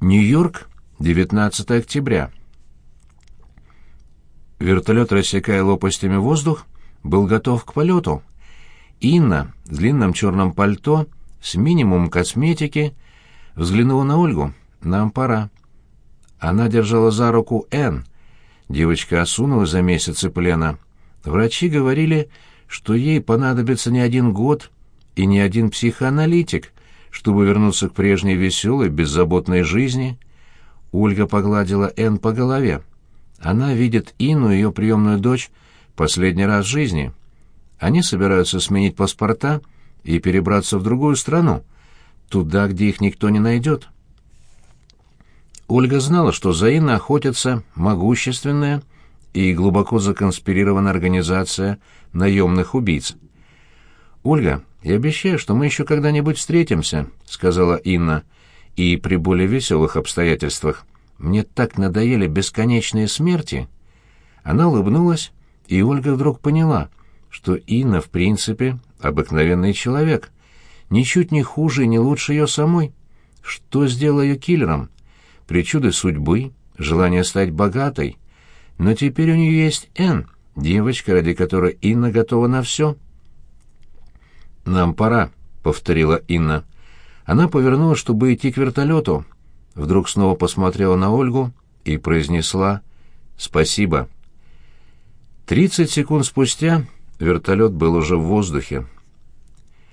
Нью-Йорк, 19 октября. Вертолет, рассекая лопастями воздух, был готов к полету. Инна в длинном черном пальто с минимумом косметики взглянула на Ольгу. «Нам пора». Она держала за руку Энн. Девочка осунулась за месяцы плена. Врачи говорили, что ей понадобится не один год и не один психоаналитик, чтобы вернуться к прежней веселой, беззаботной жизни. Ольга погладила Энн по голове. Она видит Инну, ее приемную дочь, последний раз в жизни. Они собираются сменить паспорта и перебраться в другую страну, туда, где их никто не найдет. Ольга знала, что за Инной охотится могущественная и глубоко законспирированная организация наемных убийц. «Ольга, я обещаю, что мы еще когда-нибудь встретимся», — сказала Инна, — «и при более веселых обстоятельствах. Мне так надоели бесконечные смерти». Она улыбнулась, и Ольга вдруг поняла, что Инна, в принципе, обыкновенный человек, ничуть не хуже и не лучше ее самой. Что сделало ее киллером? Причуды судьбы, желание стать богатой. Но теперь у нее есть Энн, девочка, ради которой Инна готова на все. «Нам пора», — повторила Инна. Она повернулась, чтобы идти к вертолету. Вдруг снова посмотрела на Ольгу и произнесла «Спасибо». Тридцать секунд спустя вертолет был уже в воздухе.